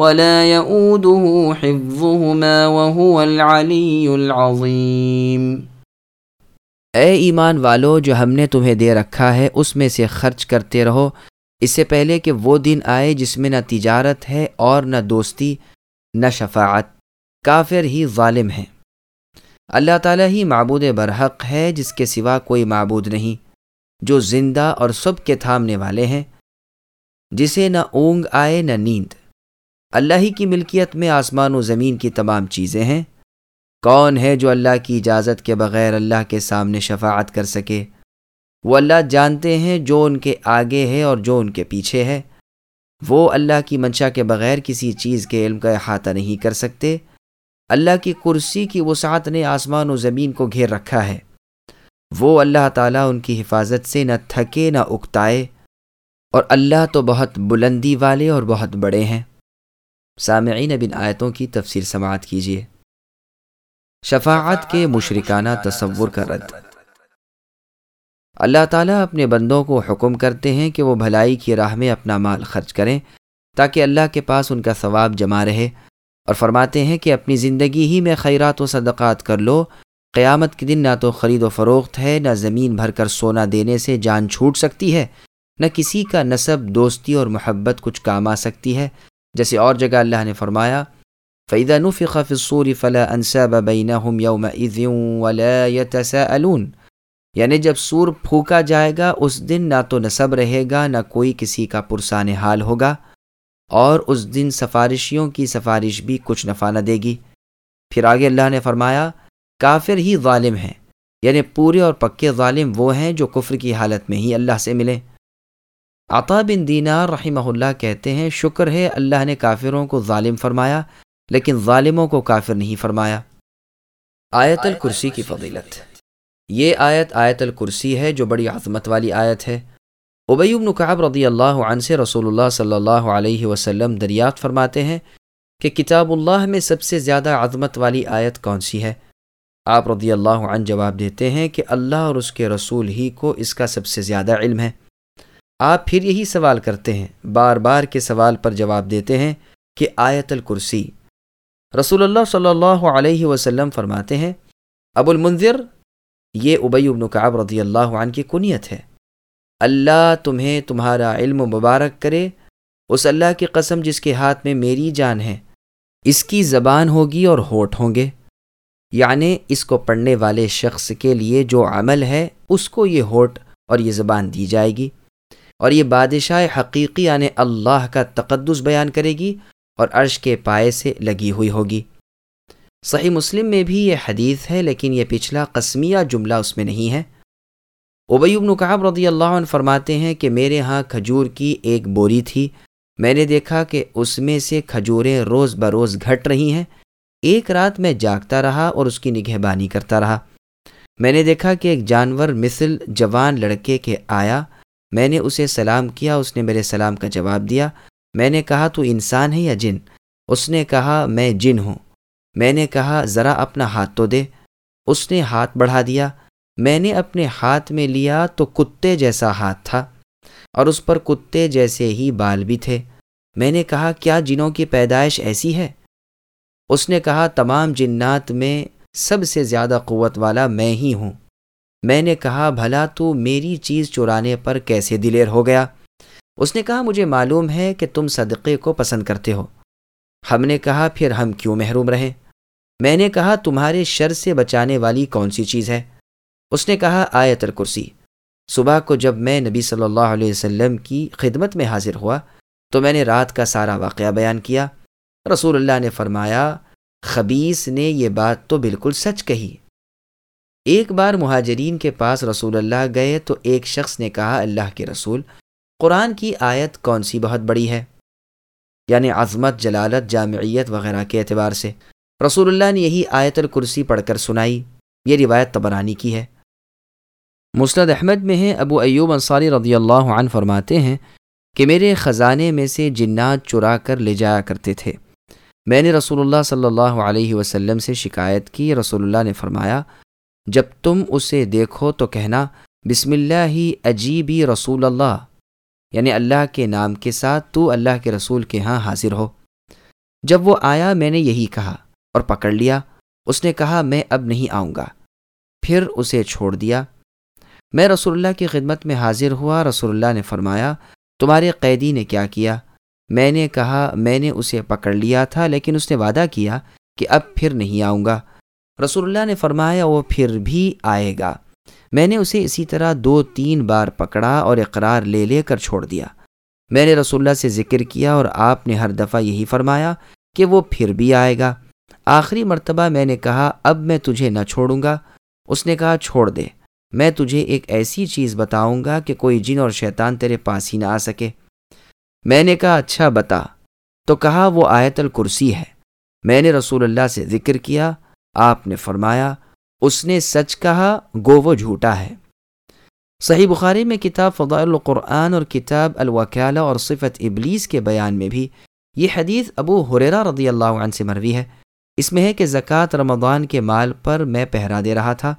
ولا يؤوده حفظهما وهو العلي العظيم۔ اے ایمان والو، جو ہم نے تمہیں دے رکھا ہے، اس میں سے خرچ کرتے رہو۔ اس سے پہلے کہ وہ دن آئے جس میں نہ تجارت ہے اور نہ دوستی، نہ شفاعت۔ کافر ہی ظالم ہیں۔ اللہ تعالیٰ ہی معبود برحق ہے، جس کے سوا کوئی معبود نہیں، جو زندہ اور سب کے تھامنے والے ہیں۔ جسے نہ اونگ آئے، نہ نیند۔ اللہ ہی کی ملکیت میں آسمان و زمین کی تمام چیزیں ہیں۔ کون ہے جو اللہ کی اجازت کے بغیر اللہ کے سامنے شفاعت کر سکے؟ وہ اللہ جانتے ہیں جو ان کے آگے ہے اور جو ان کے پیچھے ہے۔ وہ اللہ کی منشا کے بغیر کسی چیز کے علم کا احاطہ نہیں کر سکتے۔ اللہ کی کرسی کی وسعت نے آسمان و زمین کو گھیر رکھا ہے۔ وہ اللہ تعالیٰ ان کی حفاظت سے نہ تھکے نہ اکتائے۔ اور اللہ تو بہت بلندی والے اور بہت بڑے ہیں۔ سامعین بن آیتوں کی تفسیر سماعت کیجیے۔ شفاعت کے مشرکانہ تصور کا رد۔ اللہ تعالیٰ اپنے بندوں کو حکم کرتے ہیں کہ وہ بھلائی کی راہ میں اپنا مال خرچ کریں تاکہ اللہ کے پاس ان کا ثواب جمع رہے اور فرماتے ہیں کہ اپنی زندگی ہی میں خیرات و صدقات کر لو۔ قیامت کے دن نہ تو خرید و فروخت ہے، نہ زمین بھر کر سونا دینے سے جان چھوٹ سکتی ہے، نہ کسی کا نصب، دوستی اور محبت کچھ کام آ سکتی ہے۔ جیسے اور جگہ اللہ نے فرمایا، فَإِذَا نُفِخَ فِي الصُّورِ فَلَا أَنسَابَ بَيْنَهُمْ يَوْمَئِذٍ وَلَا یعنی جب سور پھونکا جائے گا، اس دن نہ تو نصب رہے گا، نہ کوئی کسی کا پرسان حال ہوگا، اور اس دن سفارشیوں کی سفارش بھی کچھ نفع نہ دے گی۔ پھر آگے اللہ نے فرمایا، کافر ہی ظالم ہیں۔ یعنی پورے اور پکے ظالم وہ ہیں جو کفر کی حالت میں ہی اللہ سے ملے عطا بن دینار رحمہ اللہ کہتے ہیں، شکر ہے اللہ نے کافروں کو ظالم فرمایا، لیکن ظالموں کو کافر نہیں فرمایا۔ آیت الکرسی کی فضیلت۔ یہ آیت آیت الکرسی ہے جو بڑی عظمت والی آیت ہے۔ ابی بن کعب رضی اللہ عنہ سے رسول اللہ صلی اللہ علیہ وسلم دریافت فرماتے ہیں کہ کتاب اللہ میں سب سے زیادہ عظمت والی آیت کون سی ہے؟ آپ رضی اللہ عنہ جواب دیتے ہیں کہ اللہ اور اس کے رسول ہی کو اس کا سب سے زیادہ علم ہے۔ آپ پھر یہی سوال کرتے ہیں، بار بار کے سوال پر جواب دیتے ہیں کہ آیت الکرسی۔ رسول اللہ صلی اللہ علیہ وسلم فرماتے ہیں، ابو المنظر یہ ابی ابن کعب رضی اللہ عنہ کی کنیت ہے۔ اللہ تمہیں تمہارا علم مبارک کرے، اس اللہ کی قسم جس کے ہاتھ میں میری جان ہے، اس کی زبان ہوگی اور ہوٹ ہوں گے۔ یعنی اس کو پڑھنے والے شخص کے لیے جو عمل ہے، اس کو یہ ہوٹ اور یہ زبان دی جائے گی۔ اور یہ بادشاہ حقیقی یعنی اللہ کا تقدس بیان کرے گی اور عرش کے پائے سے لگی ہوئی ہوگی۔ صحیح مسلم میں بھی یہ حدیث ہے، لیکن یہ پچھلا قسمیہ جملہ اس میں نہیں ہے۔ ابی ابن کعب رضی اللہ عنہ فرماتے ہیں کہ میرے ہاں کھجور کی ایک بوری تھی۔ میں نے دیکھا کہ اس میں سے کھجوریں روز بروز گھٹ رہی ہیں۔ ایک رات میں جاگتا رہا اور اس کی نگہبانی کرتا رہا۔ میں نے دیکھا کہ ایک جانور مثل جوان لڑکے کے آیا۔ میں نے اسے سلام کیا، اس نے میرے سلام کا جواب دیا۔ میں نے کہا، تو انسان ہے یا جن؟ اس نے کہا، میں جن ہوں۔ میں نے کہا، ذرا اپنا ہاتھ تو دے۔ اس نے ہاتھ بڑھا دیا۔ میں نے اپنے ہاتھ میں لیا تو کتے جیسا ہاتھ تھا، اور اس پر کتے جیسے ہی بال بھی تھے۔ میں نے کہا، کیا جنوں کی پیدائش ایسی ہے؟ اس نے کہا، تمام جنات میں سب سے زیادہ قوت والا میں ہی ہوں۔ میں نے کہا، بھلا تو میری چیز چرانے پر کیسے دلیر ہو گیا؟ اس نے کہا، مجھے معلوم ہے کہ تم صدقے کو پسند کرتے ہو۔ ہم نے کہا، پھر ہم کیوں محروم رہیں؟ میں نے کہا، تمہارے شر سے بچانے والی کون سی چیز ہے؟ اس نے کہا، آیت الکرسی۔ صبح کو جب میں نبی صلی اللہ علیہ وسلم کی خدمت میں حاضر ہوا، تو میں نے رات کا سارا واقعہ بیان کیا۔ رسول اللہ نے فرمایا خبیص نے یہ بات تو بالکل سچ کہی۔ ایک بار مہاجرین کے پاس رسول اللہ گئے تو ایک شخص نے کہا، اللہ کے رسول، قرآن کی آیت کون سی بہت بڑی ہے؟ یعنی عظمت، جلالت، جامعیت وغیرہ کے اعتبار سے۔ رسول اللہ نے یہی آیت الکرسی پڑھ کر سنائی۔ یہ روایت تبرانی کی ہے۔ مسند احمد میں ہیں، ابو ایوب انصاری رضی اللہ عنہ فرماتے ہیں کہ میرے خزانے میں سے جنات چرا کر لے جایا کرتے تھے۔ میں نے رسول اللہ صلی اللہ علیہ وسلم سے شکایت کی، رسول اللہ نے فرمایا جب تم اسے دیکھو تو کہنا، بسم اللہ ہی عجیبی رسول اللہ یعنی اللہ کے نام کے ساتھ تو اللہ کے رسول کے ہاں حاضر ہو۔ جب وہ آیا، میں نے یہی کہا اور پکڑ لیا۔ اس نے کہا، میں اب نہیں آؤں گا۔ پھر اسے چھوڑ دیا۔ میں رسول اللہ کی خدمت میں حاضر ہوا۔ رسول اللہ نے فرمایا، تمہارے قیدی نے کیا کیا؟ میں نے کہا، میں نے اسے پکڑ لیا تھا، لیکن اس نے وعدہ کیا کہ اب پھر نہیں آؤں گا۔ رسول اللہ نے فرمایا، وہ پھر بھی آئے گا۔ میں نے اسے اسی طرح دو تین بار پکڑا اور اقرار لے لے کر چھوڑ دیا۔ میں نے رسول اللہ سے ذکر کیا اور آپ نے ہر دفعہ یہی فرمایا کہ وہ پھر بھی آئے گا۔ آخری مرتبہ میں نے کہا، اب میں تجھے نہ چھوڑوں گا۔ اس نے کہا، چھوڑ دے۔ میں تجھے ایک ایسی چیز بتاؤں گا کہ کوئی جن اور شیطان تیرے پاس ہی نہ آ سکے۔ میں نے کہا اچھا بتا۔ تو کہا، وہ آیت الکرسی ہے۔ میں نے رسول اللہ سے ذکر کیا آپ نے فرمایا، اس نے سچ کہا، گو وہ جھوٹا ہے۔ صحیح بخاری میں کتاب فضائل القرآن اور کتاب الوکالہ اور صفت ابلیس کے بیان میں بھی یہ حدیث ابو حریرا رضی اللہ عنہ سے مروی ہے۔ اس میں ہے کہ زکوٰۃ رمضان کے مال پر میں پہرا دے رہا تھا،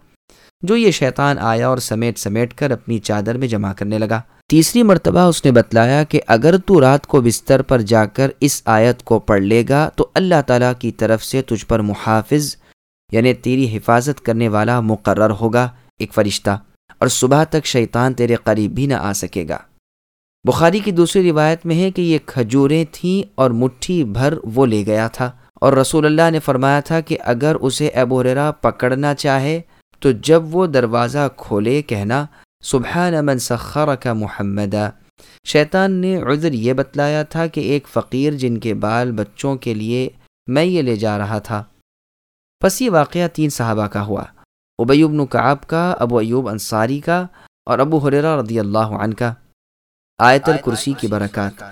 جو یہ شیطان آیا اور سمیٹ سمیٹ کر اپنی چادر میں جمع کرنے لگا۔ تیسری مرتبہ اس نے بتلایا کہ اگر تو رات کو بستر پر جا کر اس آیت کو پڑھ لے گا، تو اللہ تعالیٰ کی طرف سے تجھ پر محافظ یعنی تیری حفاظت کرنے والا مقرر ہوگا ایک فرشتہ، اور صبح تک شیطان تیرے قریب بھی نہ آ سکے گا۔ بخاری کی دوسری روایت میں ہے کہ یہ کھجوریں تھیں اور مٹھی بھر وہ لے گیا تھا۔ اور رسول اللہ نے فرمایا تھا کہ اگر اسے ابورا پکڑنا چاہے تو جب وہ دروازہ کھولے کہنا، سبحان من سخر کا محمد شیطان نے عذر یہ بتلایا تھا کہ ایک فقیر جن کے بال بچوں کے لیے میں یہ لے جا رہا تھا۔ پس یہ واقعہ تین صحابہ کا ہوا۔ ابیوب نکعب کا ابو ایوب انصاری کا اور ابو حریرہ رضی اللہ عنہ کا۔ آیت الکرسی کی برکات۔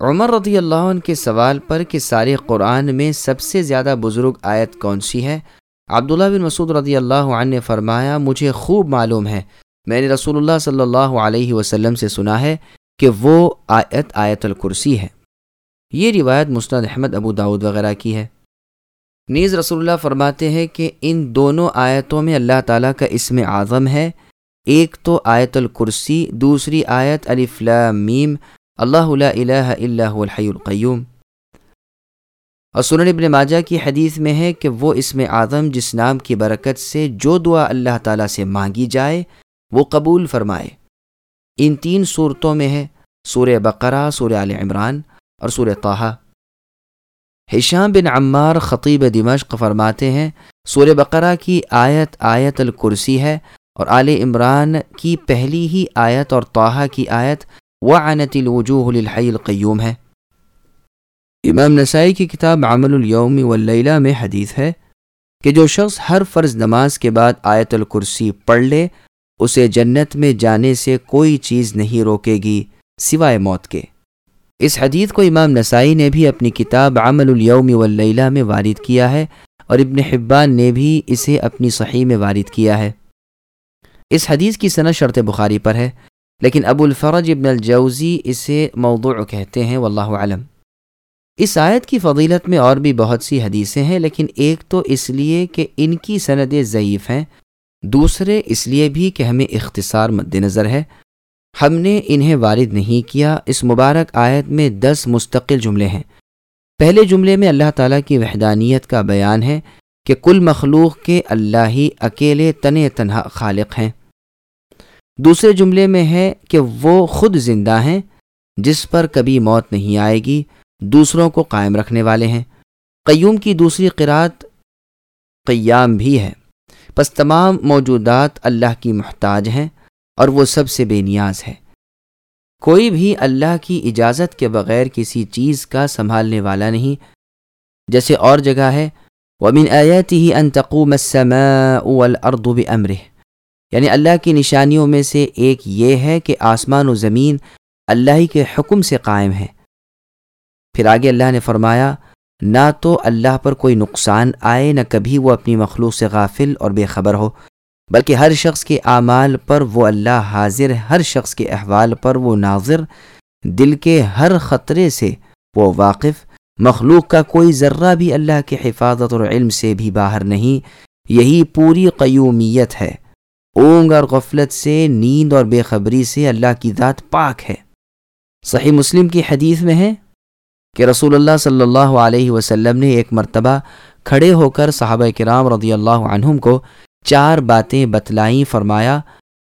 عمر رضی اللہ عنہ کے سوال پر کہ سارے قرآن میں سب سے زیادہ بزرگ آیت کون سی ہے؟ عبداللہ بن مسعود رضی اللہ عنہ نے فرمایا مجھے خوب معلوم ہے۔ میں نے رسول اللہ صلی اللہ علیہ وسلم سے سنا ہے کہ وہ آیت آیت الکرسی ہے۔ یہ روایت مستند احمد ابو داود وغیرہ کی ہے۔ نیز رسول اللہ فرماتے ہیں کہ ان دونوں آیتوں میں اللہ تعالیٰ کا اسم اعظم ہے۔ ایک تو آیت الکرسی، دوسری آیت میم۔ اللہ الہ الا هو الحی القیوم۔ اور سنن ابن ماجہ کی حدیث میں ہے کہ وہ اسم اعظم جس نام کی برکت سے جو دعا اللہ تعالیٰ سے مانگی جائے، وہ قبول فرمائے۔ ان تین صورتوں میں ہے سور بقرہ سور عال عمران اور سور طاہا۔ ہشام بن عمار خطیب دمشق فرماتے ہیں سور بقرہ کی آیت آیت الکرسی ہے اور آل عمران کی پہلی ہی آیت اور توحہ کی آیت و الوجوہ للحی القیوم ہے۔ امام نسائی کی کتاب عمل الیوم واللیلہ میں حدیث ہے کہ جو شخص ہر فرض نماز کے بعد آیت الکرسی پڑھ لے، اسے جنت میں جانے سے کوئی چیز نہیں روکے گی سوائے موت کے۔ اس حدیث کو امام نسائی نے بھی اپنی کتاب عمل الیوم واللیلہ میں وارد کیا ہے اور ابن حبان نے بھی اسے اپنی صحیح میں وارد کیا ہے۔ اس حدیث کی صنعت شرط بخاری پر ہے، لیکن ابو الفرج ابن الجوزی اسے موضوع کہتے ہیں، واللہ علم اس آیت کی فضیلت میں اور بھی بہت سی حدیثیں ہیں، لیکن ایک تو اس لیے کہ ان کی سندیں ضعیف ہیں، دوسرے اس لیے بھی کہ ہمیں اختصار مد نظر ہے۔ ہم نے انہیں وارد نہیں کیا۔ اس مبارک آیت میں دس مستقل جملے ہیں۔ پہلے جملے میں اللہ تعالیٰ کی وحدانیت کا بیان ہے کہ کل مخلوق کے اللہ ہی اکیلے تن تنہا خالق ہیں۔ دوسرے جملے میں ہے کہ وہ خود زندہ ہیں، جس پر کبھی موت نہیں آئے گی، دوسروں کو قائم رکھنے والے ہیں۔ قیوم کی دوسری قرات قیام بھی ہے۔ پس تمام موجودات اللہ کی محتاج ہیں۔ اور وہ سب سے بے نیاز ہے۔ کوئی بھی اللہ کی اجازت کے بغیر کسی چیز کا سنبھالنے والا نہیں۔ جیسے اور جگہ ہے۔ وَمِنْ آيَاتِهِ أَن تَقُومَ السَّمَاءُ وَالْأَرْضُ بِأَمْرِهِ۔ یعنی اللہ کی نشانیوں میں سے ایک یہ ہے کہ آسمان و زمین اللہ ہی کے حکم سے قائم ہے پھر آگے اللہ نے فرمایا، نہ تو اللہ پر کوئی نقصان آئے، نہ کبھی وہ اپنی مخلوق سے غافل اور بے خبر ہو۔ بلکہ ہر شخص کے اعمال پر وہ اللہ حاضر ہر شخص کے احوال پر وہ ناظر، دل کے ہر خطرے سے وہ واقف۔ مخلوق کا کوئی ذرہ بھی اللہ کے حفاظت اور علم سے بھی باہر نہیں، یہی پوری قیومیت ہے۔ اونگ اور غفلت سے، نیند اور بے خبری سے اللہ کی ذات پاک ہے۔ صحیح مسلم کی حدیث میں ہے کہ رسول اللہ صلی اللہ علیہ وسلم نے ایک مرتبہ کھڑے ہو کر صحابہ کرام رضی اللہ عنہم کو چار باتیں بتلائیں، فرمایا،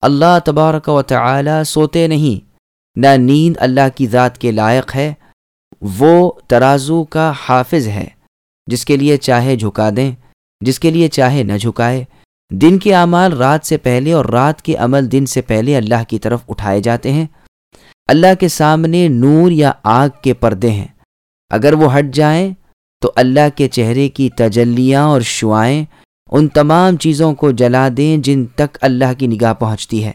اللہ تبارک و تعالی سوتے نہیں، نہ نیند اللہ کی ذات کے لائق ہے، وہ ترازو کا حافظ ہے، جس کے لیے چاہے جھکا دیں، جس کے لیے چاہے نہ جھکائے۔ دن کے اعمال رات سے پہلے اور رات کے عمل دن سے پہلے اللہ کی طرف اٹھائے جاتے ہیں۔ اللہ کے سامنے نور یا آگ کے پردے ہیں۔ اگر وہ ہٹ جائیں، تو اللہ کے چہرے کی تجلیاں اور شعائیں ان تمام چیزوں کو جلا دیں جن تک اللہ کی نگاہ پہنچتی ہے۔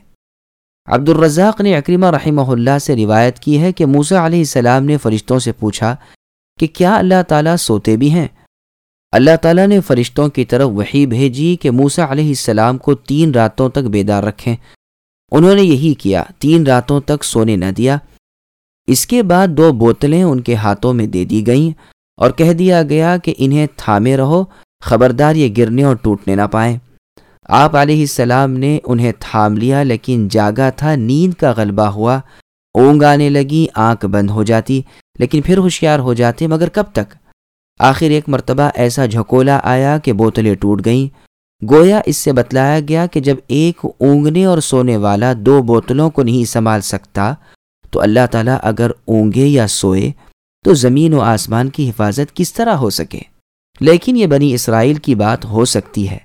عبد الرزاق نے اکریمہ رحمہ اللہ سے روایت کی ہے کہ موسا علیہ السلام نے فرشتوں سے پوچھا کہ کیا اللہ تعالیٰ سوتے بھی ہیں؟ اللہ تعالیٰ نے فرشتوں کی طرف وہی بھیجی کہ موسا علیہ السلام کو تین راتوں تک بیدار رکھیں۔ انہوں نے یہی کیا، تین راتوں تک سونے نہ دیا۔ اس کے بعد دو بوتلیں ان کے ہاتھوں میں دے دی گئیں اور کہہ دیا گیا کہ انہیں تھامے رہو۔ خبردار یہ گرنے اور ٹوٹنے نہ پائیں آپ علیہ السلام نے انہیں تھام لیا، لیکن جاگا تھا، نیند کا غلبہ ہوا۔ اونگ آنے لگی، آنکھ بند ہو جاتی، لیکن پھر ہوشیار ہو جاتے۔ مگر کب تک؟ آخر ایک مرتبہ ایسا جھکولا آیا کہ بوتلیں ٹوٹ گئیں۔ گویا اس سے بتلایا گیا کہ جب ایک اونگنے اور سونے والا دو بوتلوں کو نہیں سنبھال سکتا، تو اللہ تعالیٰ اگر اونگے یا سوئے، تو زمین و آسمان کی حفاظت کس طرح ہو سکے؟ لیکن یہ بنی اسرائیل کی بات ہو سکتی ہے۔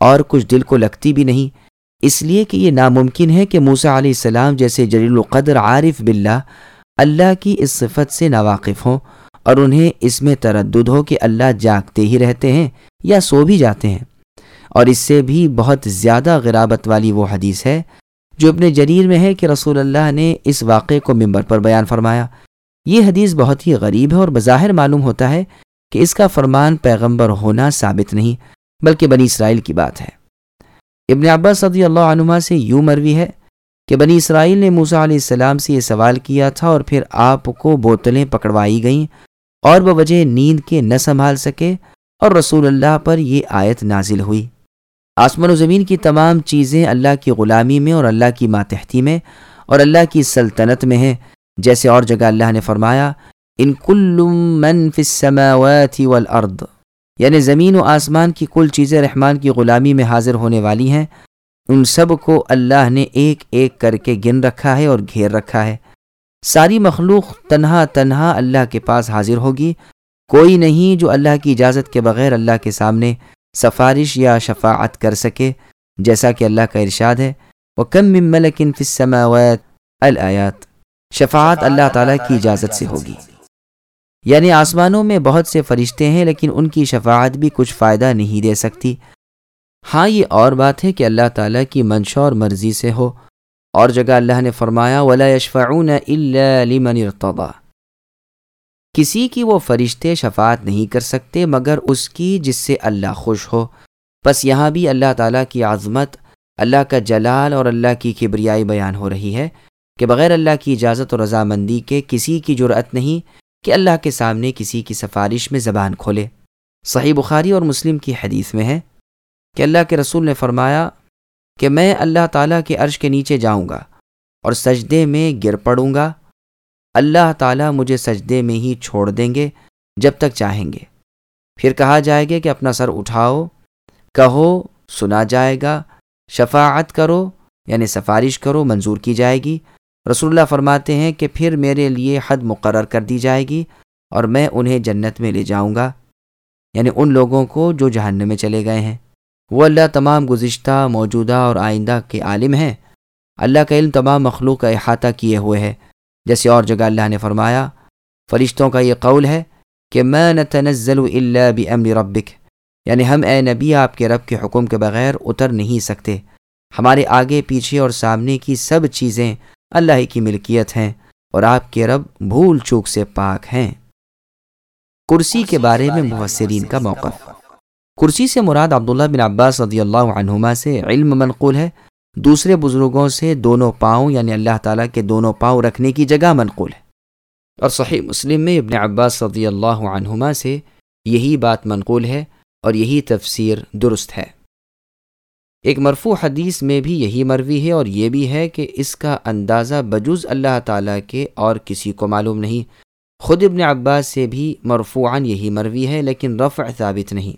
اور کچھ دل کو لگتی بھی نہیں۔ اس لیے کہ یہ ناممکن ہے کہ موسا علیہ السلام جیسے جلیل القدر عارف باللہ اللہ کی اس صفت سے ناواقف ہوں اور انہیں اس میں تردد ہو کہ اللہ جاگتے ہی رہتے ہیں یا سو بھی جاتے ہیں۔ اور اس سے بھی بہت زیادہ غرابت والی وہ حدیث ہے جو اپنے جریر میں ہے کہ رسول اللہ نے اس واقعے کو ممبر پر بیان فرمایا۔ یہ حدیث بہت ہی غریب ہے اور بظاہر معلوم ہوتا ہے کہ اس کا فرمان پیغمبر ہونا ثابت نہیں، بلکہ بنی اسرائیل کی بات ہے۔ ابن عباس صدی اللہ عنما سے یوں مروی ہے کہ بنی اسرائیل نے موسا علیہ السلام سے یہ سوال کیا تھا اور پھر آپ کو بوتلیں پکڑوائی گئیں اور بوجہ نیند کے نہ سنبھال سکے اور رسول اللہ پر یہ آیت نازل ہوئی۔ آسمان و زمین کی تمام چیزیں اللہ کی غلامی میں اور اللہ کی ماتحتی میں اور اللہ کی سلطنت میں ہیں، جیسے اور جگہ اللہ نے فرمایا ان کل من فی السماوات والارض یعنی زمین و آسمان کی کل چیزیں رحمان کی غلامی میں حاضر ہونے والی ہیں، ان سب کو اللہ نے ایک ایک کر کے گن رکھا ہے اور گھیر رکھا ہے۔ ساری مخلوق تنہا تنہا اللہ کے پاس حاضر ہوگی، کوئی نہیں جو اللہ کی اجازت کے بغیر اللہ کے سامنے سفارش یا شفاعت کر سکے، جیسا کہ اللہ کا ارشاد ہے۔ وہ کم ملکن فسماوت الیات شفاعت اللہ تعالیٰ کی اجازت سے ہوگی۔ یعنی آسمانوں میں بہت سے فرشتے ہیں لیکن ان کی شفاعت بھی کچھ فائدہ نہیں دے سکتی۔ ہاں یہ اور بات ہے کہ اللہ تعالیٰ کی منشا اور مرضی سے ہو۔ اور جگہ اللہ نے فرمایا، ولا یشفعون الا لمن ارتضى۔ کسی کی وہ فرشتے شفاعت نہیں کر سکتے مگر اس کی جس سے اللہ خوش ہو۔ بس یہاں بھی اللہ تعالیٰ کی عظمت، اللہ کا جلال اور اللہ کی کبریائی بیان ہو رہی ہے کہ بغیر اللہ کی اجازت اور رضامندی کے کسی کی جرأت نہیں کہ اللہ کے سامنے کسی کی سفارش میں زبان کھولے۔ صحیح بخاری اور مسلم کی حدیث میں ہے کہ اللہ کے رسول نے فرمایا کہ میں اللہ تعالیٰ کے عرش کے نیچے جاؤں گا اور سجدے میں گر پڑوں گا۔ اللہ تعالیٰ مجھے سجدے میں ہی چھوڑ دیں گے جب تک چاہیں گے۔ پھر کہا جائے گا کہ اپنا سر اٹھاؤ، کہو، سنا جائے گا، شفاعت کرو یعنی سفارش کرو، منظور کی جائے گی۔ رسول اللہ فرماتے ہیں کہ پھر میرے لیے حد مقرر کر دی جائے گی اور میں انہیں جنت میں لے جاؤں گا۔ یعنی ان لوگوں کو جو جہنم میں چلے گئے ہیں۔ وہ اللہ تمام گزشتہ، موجودہ اور آئندہ کے عالم ہیں۔ اللہ کا علم تمام مخلوق کا احاطہ کیے ہوئے ہے۔ جیسے اور جگہ اللہ نے فرمایا، فرشتوں کا یہ قول ہے کہ میں نتنزل الا بامر ربک یعنی ہم اے نبی، آپ کے رب کے حکم کے بغیر اتر نہیں سکتے۔ ہمارے آگے، پیچھے اور سامنے کی سب چیزیں اللہ کی ملکیت ہیں اور آپ کے رب بھول چوک سے پاک ہیں۔ کرسی کے بارے میں مفسرین کا موقف۔ کرسی سے مراد عبداللہ بن عباس رضی اللہ عنہما سے علم منقول ہے۔ دوسرے بزرگوں سے دونوں پاؤں یعنی اللہ تعالیٰ کے دونوں پاؤں رکھنے کی جگہ منقول ہے۔ اور صحیح مسلم میں ابن عباس رضی اللہ عنہما سے یہی بات منقول ہے اور یہی تفسیر درست ہے۔ ایک مرفوع حدیث میں بھی یہی مروی ہے اور یہ بھی ہے کہ اس کا اندازہ بجز اللہ تعالیٰ کے اور کسی کو معلوم نہیں۔ خود ابن عباس سے بھی مرفوعاً یہی مروی ہے، لیکن رفع ثابت نہیں۔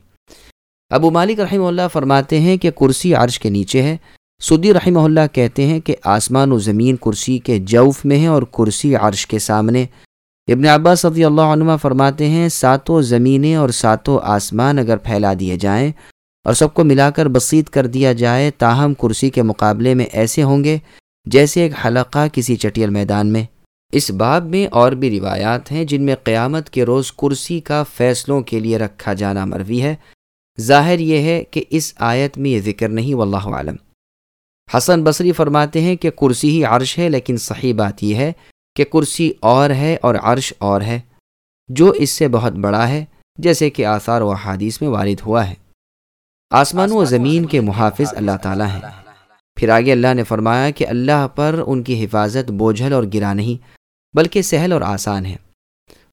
ابو مالک رحمہ اللہ فرماتے ہیں کہ کرسی عرش کے نیچے ہے۔ سدی رحمہ اللہ کہتے ہیں کہ آسمان و زمین کرسی کے جوف میں ہے اور کرسی عرش کے سامنے۔ ابن عباس صدی اللہ عنہ فرماتے ہیں، ساتوں زمینیں اور ساتوں آسمان اگر پھیلا دیے جائیں اور سب کو ملا کر بسیط کر دیا جائے تاہم کرسی کے مقابلے میں ایسے ہوں گے جیسے ایک حلقہ کسی چٹیل میدان میں۔ اس باب میں اور بھی روایات ہیں جن میں قیامت کے روز کرسی کا فیصلوں کے لیے رکھا جانا مروی ہے۔ ظاہر یہ ہے کہ اس آیت میں یہ ذکر نہیں، واللہ عالم حسن بصری فرماتے ہیں کہ کرسی ہی عرش ہے، لیکن صحیح بات یہ ہے کہ کرسی اور ہے اور عرش اور ہے۔ جو اس سے بہت بڑا ہے، جیسے کہ آثار و حادیث میں وارد ہوا ہے۔ آسمان و زمین کے محافظ اللہ تعالیٰ ہیں۔ پھر آگے اللہ نے فرمایا کہ اللہ پر ان کی حفاظت بوجھل اور گرا نہیں، بلکہ سہل اور آسان ہے۔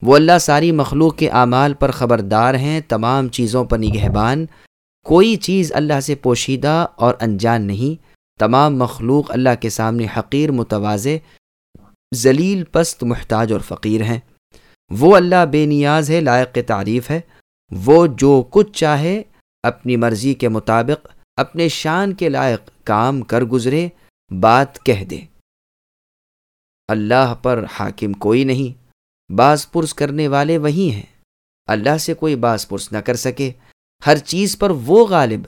وہ اللہ ساری مخلوق کے اعمال پر خبردار ہیں، تمام چیزوں پر نگہبان۔ کوئی چیز اللہ سے پوشیدہ اور انجان نہیں، تمام مخلوق اللہ کے سامنے حقیر متوازے ذلیل، پست، محتاج اور فقیر ہیں۔ وہ اللہ بے نیاز ہے، لائق تعریف ہے۔ وہ جو کچھ چاہے اپنی مرضی کے مطابق اپنے شان کے لائق کام کر گزرے، بات کہہ دے۔ اللہ پر حاکم کوئی نہیں، باز پرس کرنے والے وہی ہیں۔ اللہ سے کوئی باز پرس نہ کر سکے۔ ہر چیز پر وہ غالب،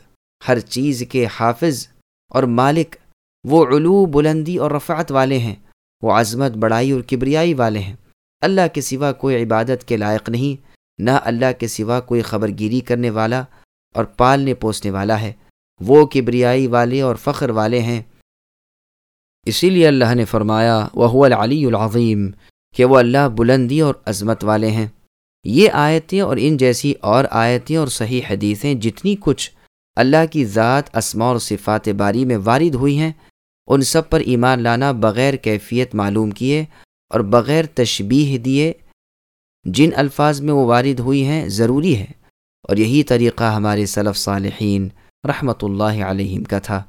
ہر چیز کے حافظ اور مالک۔ وہ علو بلندی اور رفعت والے ہیں، وہ عظمت، بڑائی اور کبریائی والے ہیں۔ اللہ کے سوا کوئی عبادت کے لائق نہیں، نہ اللہ کے سوا کوئی خبر گیری کرنے والا۔ اور پالنے پوسنے والا ہے۔ وہ کبریائی والے اور فخر والے ہیں۔ اسی لیے اللہ نے فرمایا وہ العلی العظیم کہ وہ اللہ بلندی اور عظمت والے ہیں۔ یہ آیتیں اور ان جیسی اور آیتیں اور صحیح حدیثیں جتنی کچھ اللہ کی ذات اسما اور صفات باری میں وارد ہوئی ہیں، ان سب پر ایمان لانا بغیر کیفیت معلوم کیے اور بغیر تشبیح دیے، جن الفاظ میں وہ وارد ہوئی ہیں، ضروری ہے۔ اور یہی طریقہ ہمارے صلف صالحین رحمۃ اللہ علیہم کا تھا